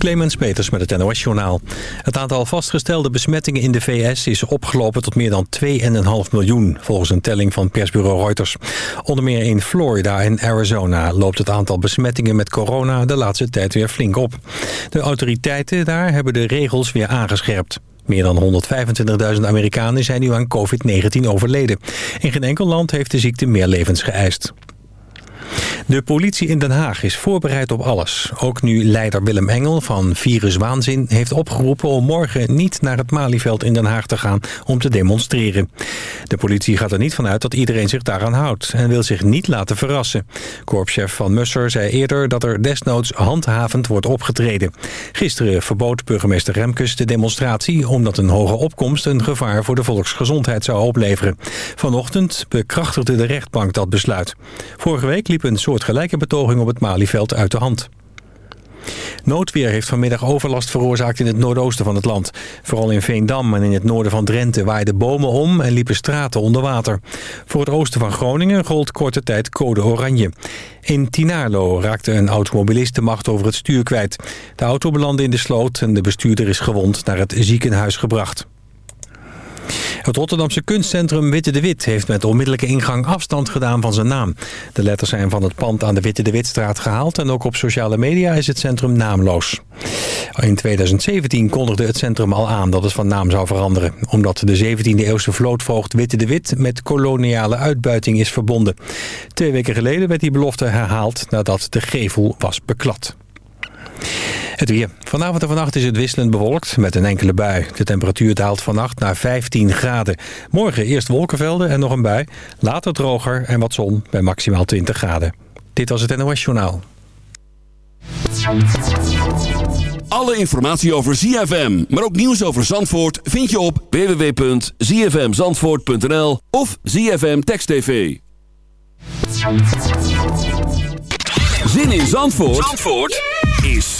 Clemens Peters met het NOS-journaal. Het aantal vastgestelde besmettingen in de VS is opgelopen tot meer dan 2,5 miljoen... volgens een telling van persbureau Reuters. Onder meer in Florida en Arizona loopt het aantal besmettingen met corona... de laatste tijd weer flink op. De autoriteiten daar hebben de regels weer aangescherpt. Meer dan 125.000 Amerikanen zijn nu aan COVID-19 overleden. In geen enkel land heeft de ziekte meer levens geëist. De politie in Den Haag is voorbereid op alles. Ook nu leider Willem Engel van Virus Waanzin heeft opgeroepen om morgen niet naar het Malieveld in Den Haag te gaan om te demonstreren. De politie gaat er niet vanuit dat iedereen zich daaraan houdt en wil zich niet laten verrassen. Korpschef Van Musser zei eerder dat er desnoods handhavend wordt opgetreden. Gisteren verbood burgemeester Remkes de demonstratie omdat een hoge opkomst een gevaar voor de volksgezondheid zou opleveren. Vanochtend bekrachtigde de rechtbank dat besluit. Vorige week liep een soortgelijke betoging op het Malieveld uit de hand. Noodweer heeft vanmiddag overlast veroorzaakt in het noordoosten van het land. Vooral in Veendam en in het noorden van Drenthe waaiden bomen om en liepen straten onder water. Voor het oosten van Groningen gold korte tijd code oranje. In Tinarlo raakte een automobilist de macht over het stuur kwijt. De auto belandde in de sloot en de bestuurder is gewond naar het ziekenhuis gebracht. Het Rotterdamse kunstcentrum Witte de Wit heeft met onmiddellijke ingang afstand gedaan van zijn naam. De letters zijn van het pand aan de Witte de Witstraat gehaald en ook op sociale media is het centrum naamloos. In 2017 kondigde het centrum al aan dat het van naam zou veranderen, omdat de 17e eeuwse vlootvoogd Witte de Wit met koloniale uitbuiting is verbonden. Twee weken geleden werd die belofte herhaald nadat de gevel was beklad. Het weer. Vanavond en vannacht is het wisselend bewolkt met een enkele bui. De temperatuur daalt vannacht naar 15 graden. Morgen eerst wolkenvelden en nog een bui. Later droger en wat zon bij maximaal 20 graden. Dit was het NOS Journaal. Alle informatie over ZFM, maar ook nieuws over Zandvoort... vind je op www.zfmzandvoort.nl of ZFM Text TV. Zin in Zandvoort? Zandvoort? is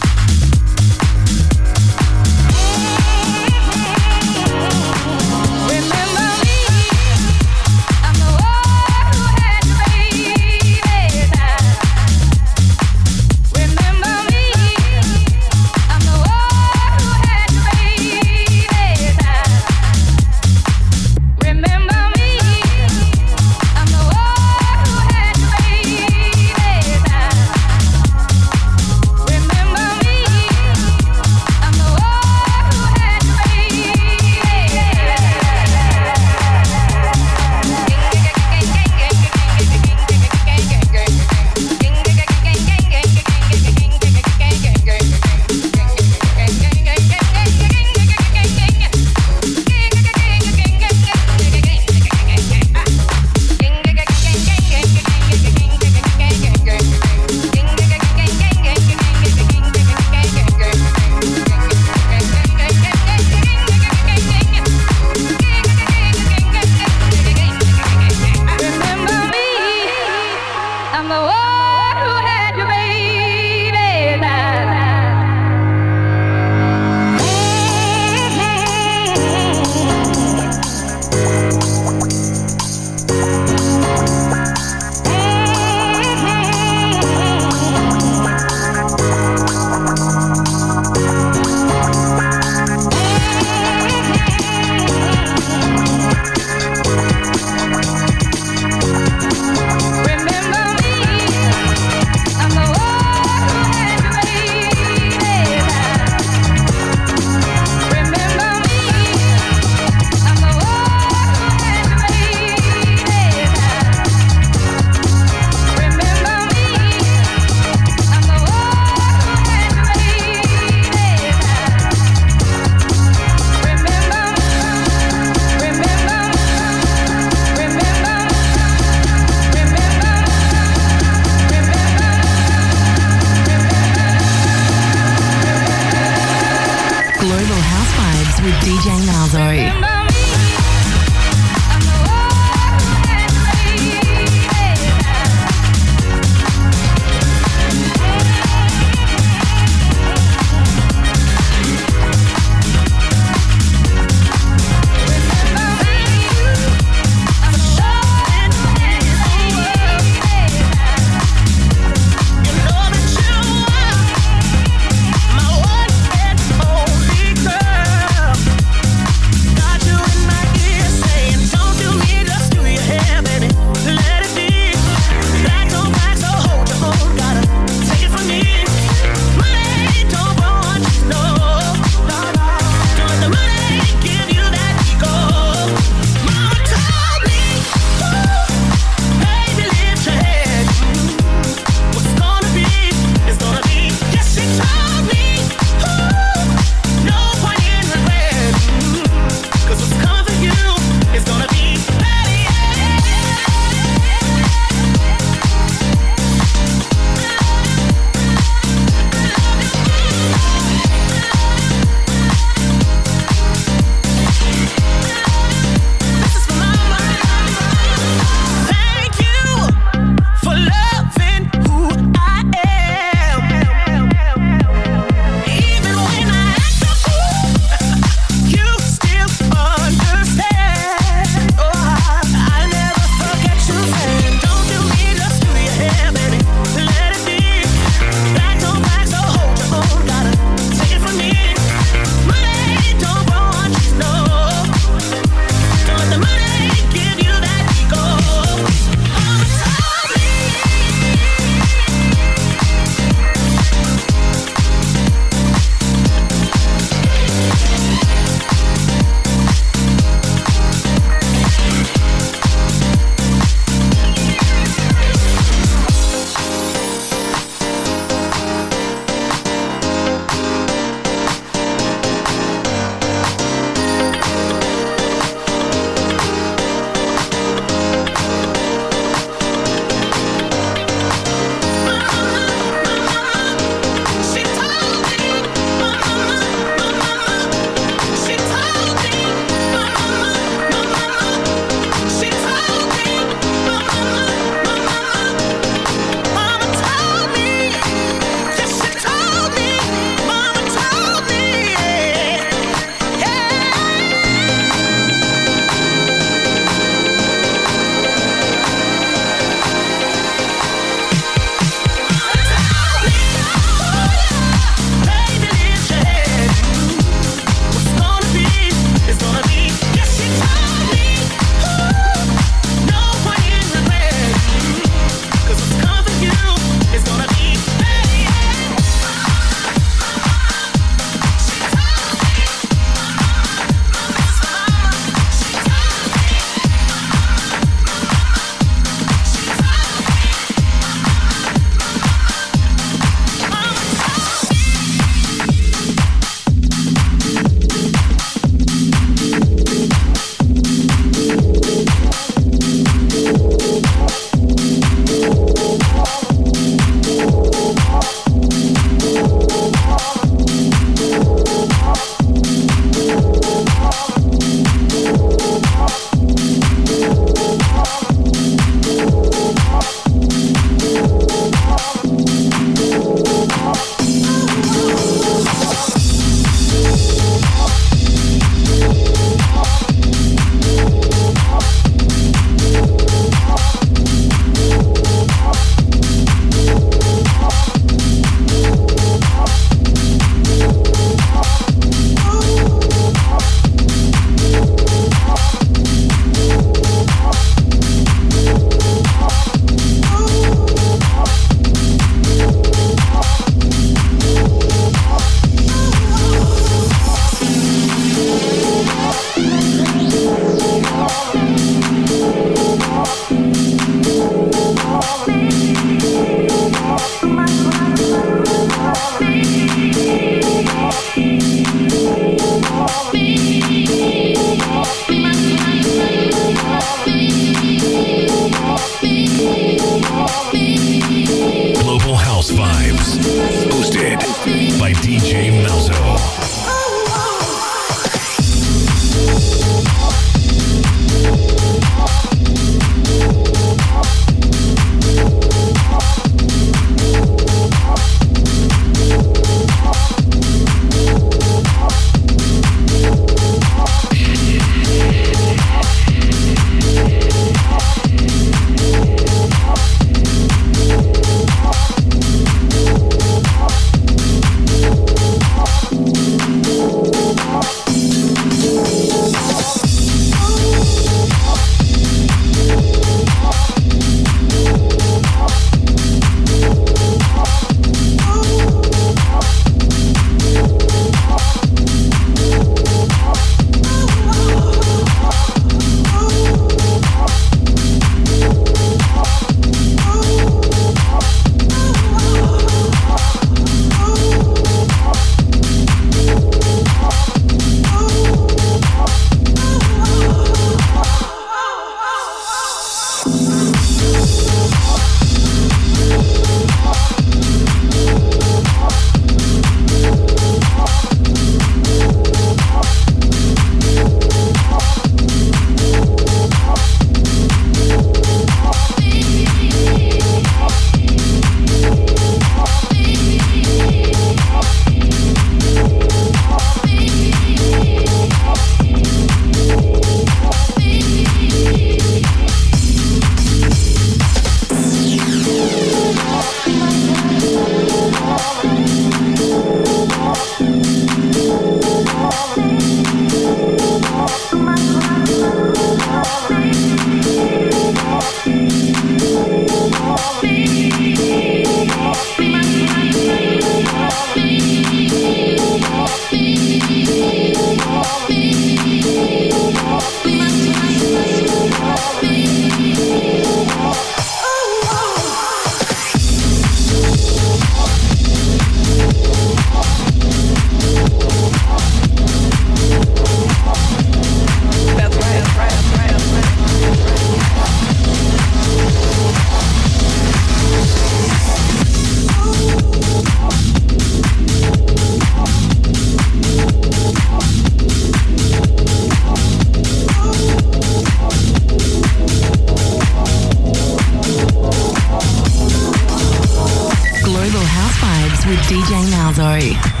DJ Malzo.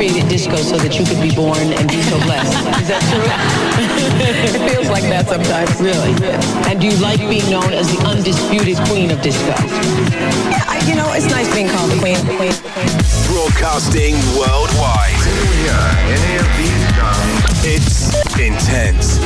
created disco so that you could be born and be so blessed. Is that true? it feels like that sometimes. Really? And do you like being known as the undisputed queen of disco? Yeah, I, you know, it's nice being called the queen. The queen, the queen. Broadcasting worldwide. Any of these guys. It's intense.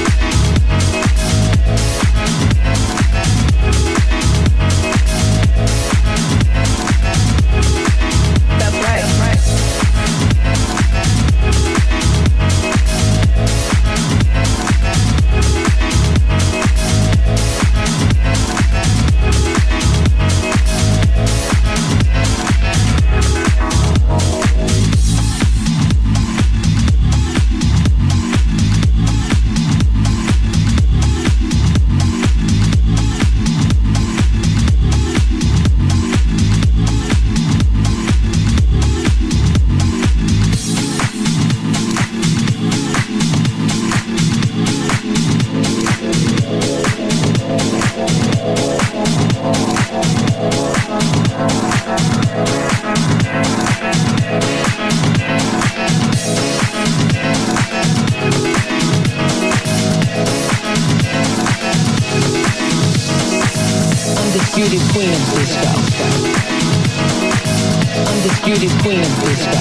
Undisputed queen of disco.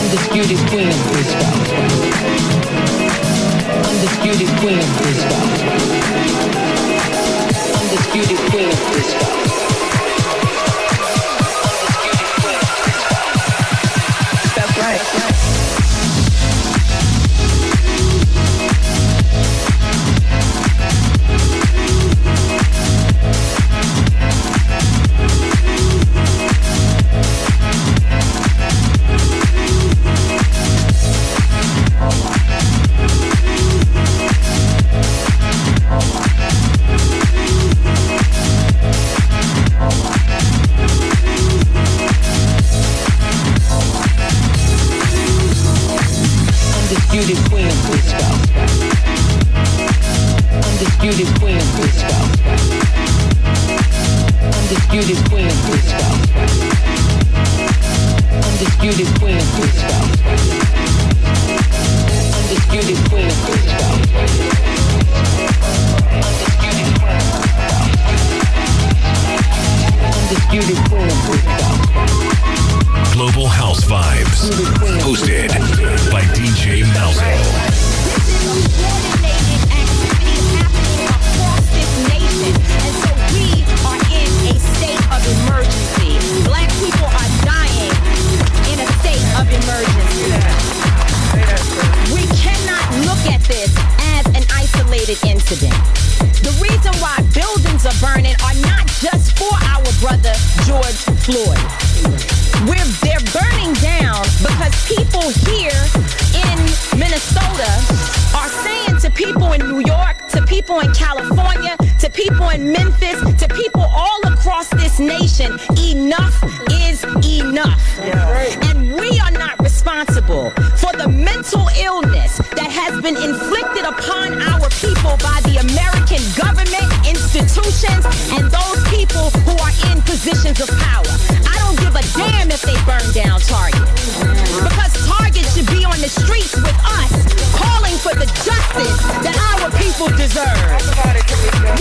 Undisputed queen of disco. Undisputed queen of disco. Undisputed queen of disco. people in New York, to people in California, to people in Memphis, to people all across this nation. Enough is enough. Yeah. And we are not responsible for the mental illness that has been inflicted upon our people by the American government, institutions, and those people who are in positions of power. I don't give a damn if they burn down Target. Because Target should be on the streets with us, calling for the justice that people deserve.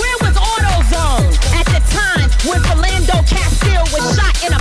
Where was AutoZone at the time when Philando Castile was shot in a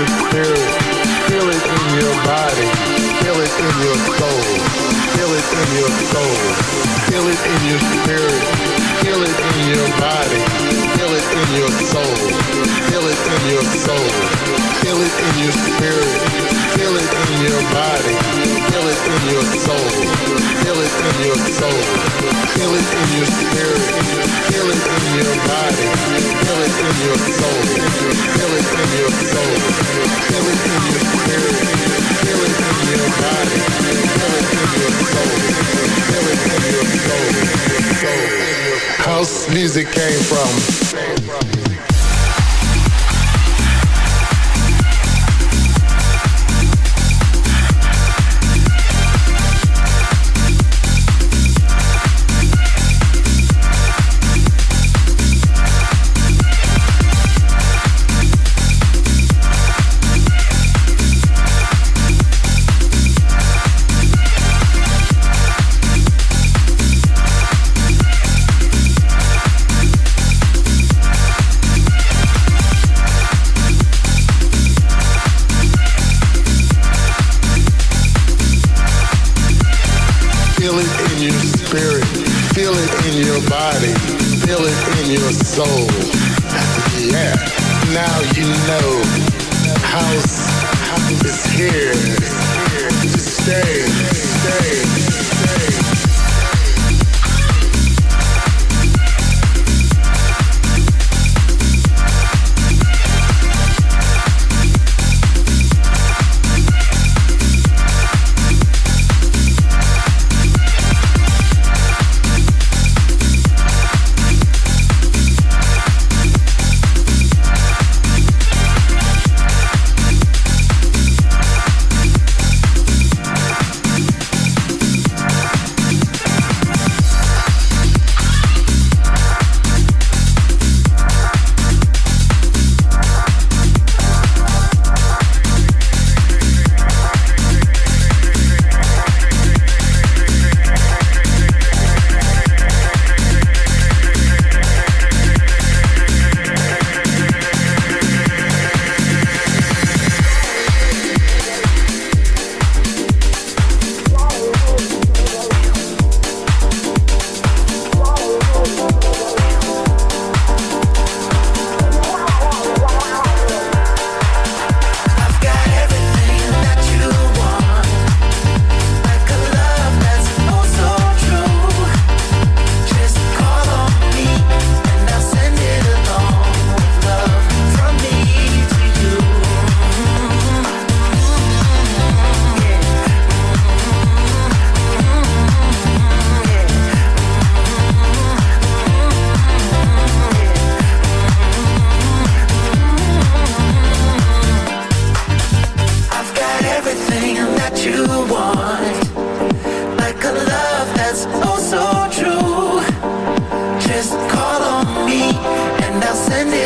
your spirit, feel it in your body, feel it in your soul, feel it in your soul, feel it in your spirit, feel it in your body it in your soul. Feel it in your soul. Feel it in your spirit. Feel it in your body. Feel it in your soul. Feel it in your soul. Feel it in your spirit. Feel it in your body. Feel it in your soul. Feel it in your soul. Feel it in your spirit. Feel it in your body. Feel it in your soul. Feel it in your soul. House music came from. just call on me and I'll send it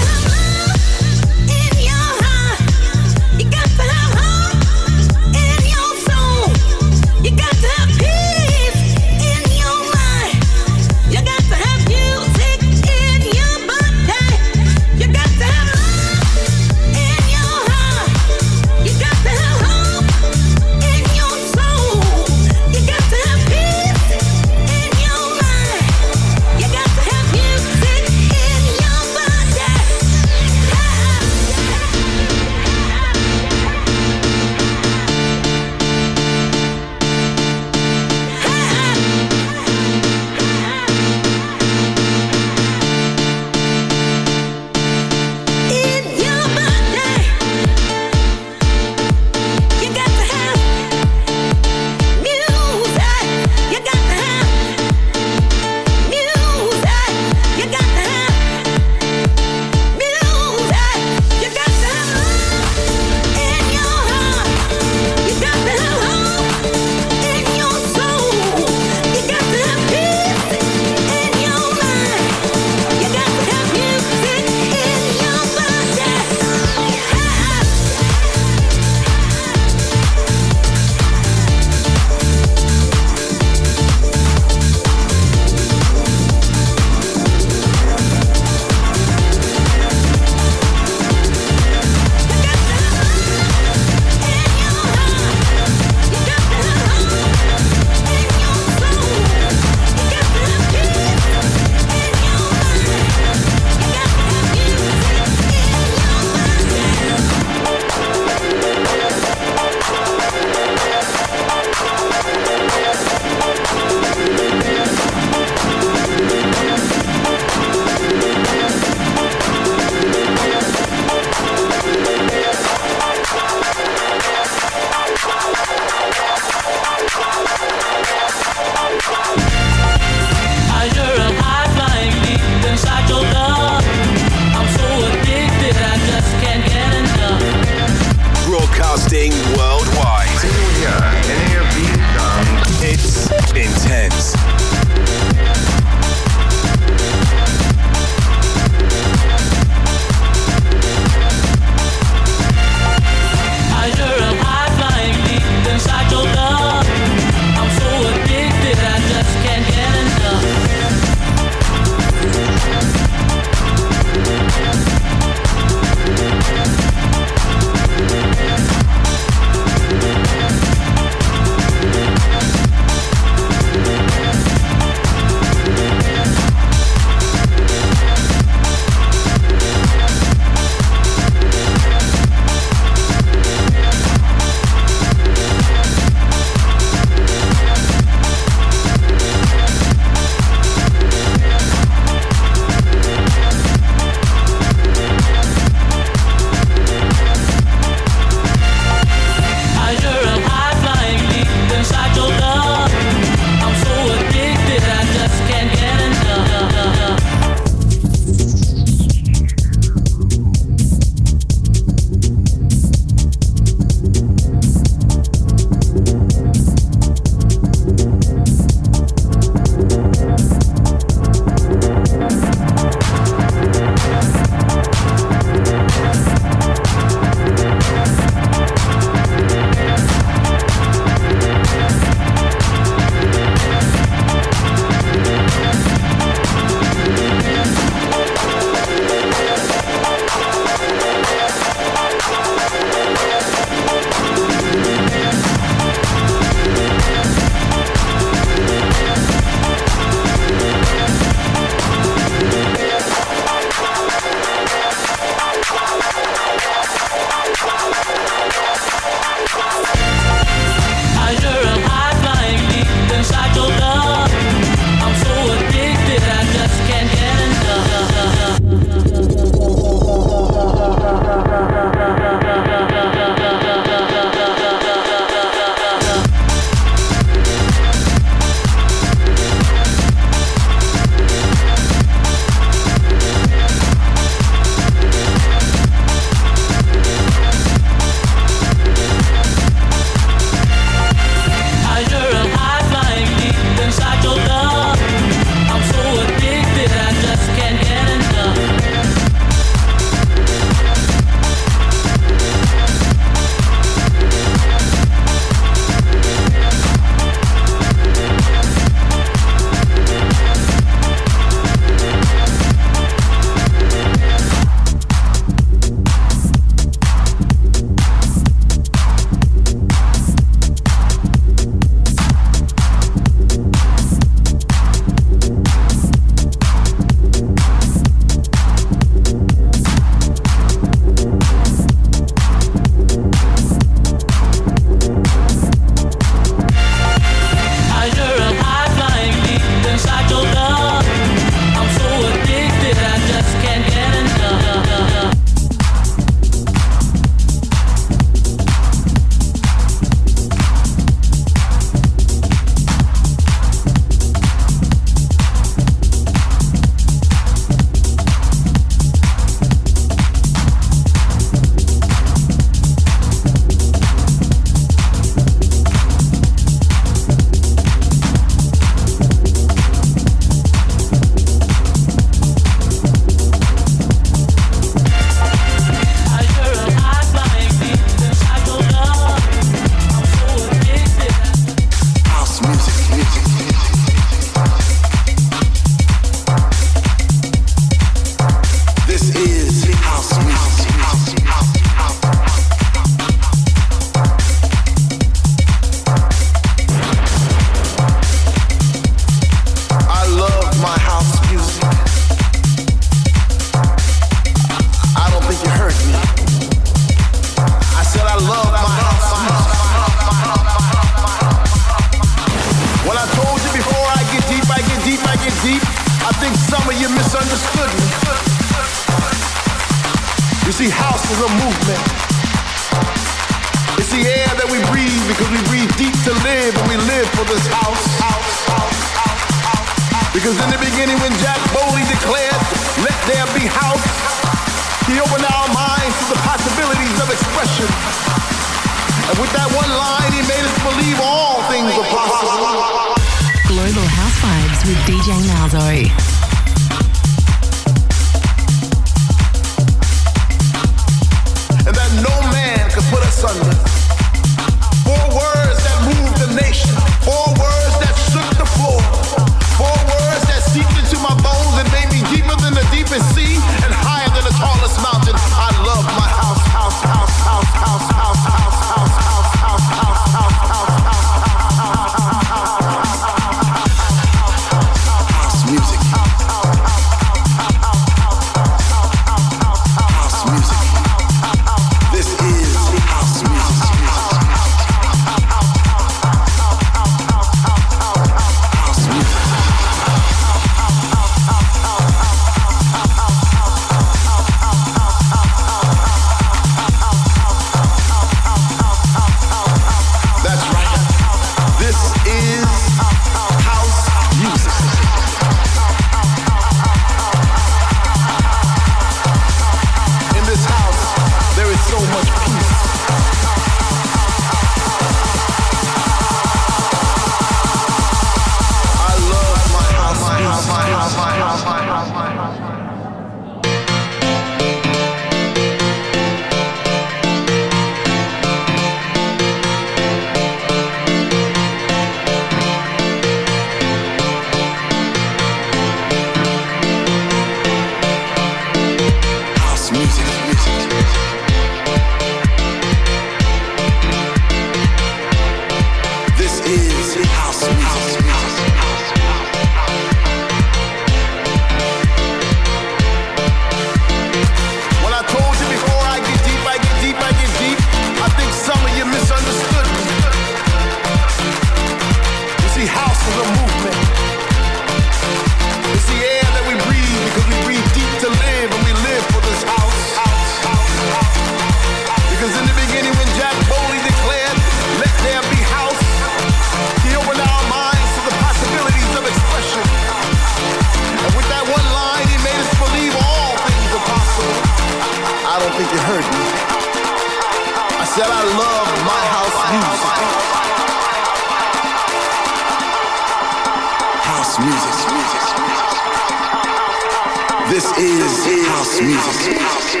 is house music.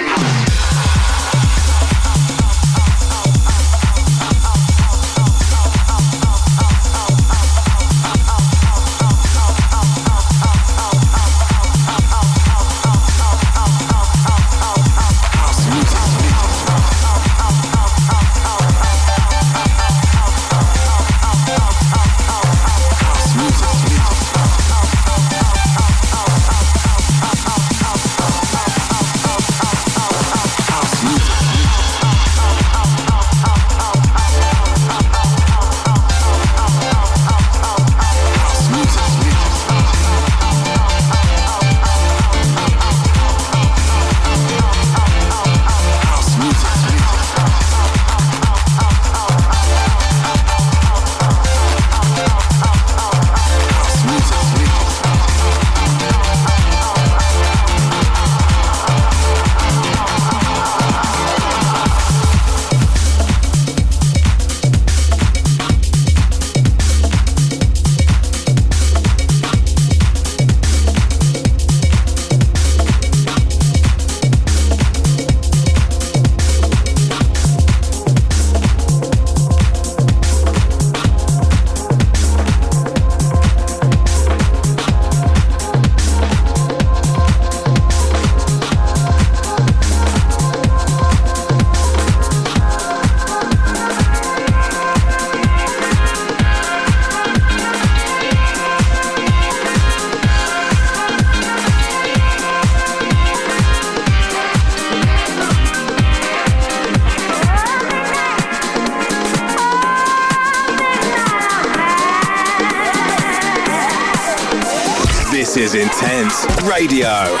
Radio.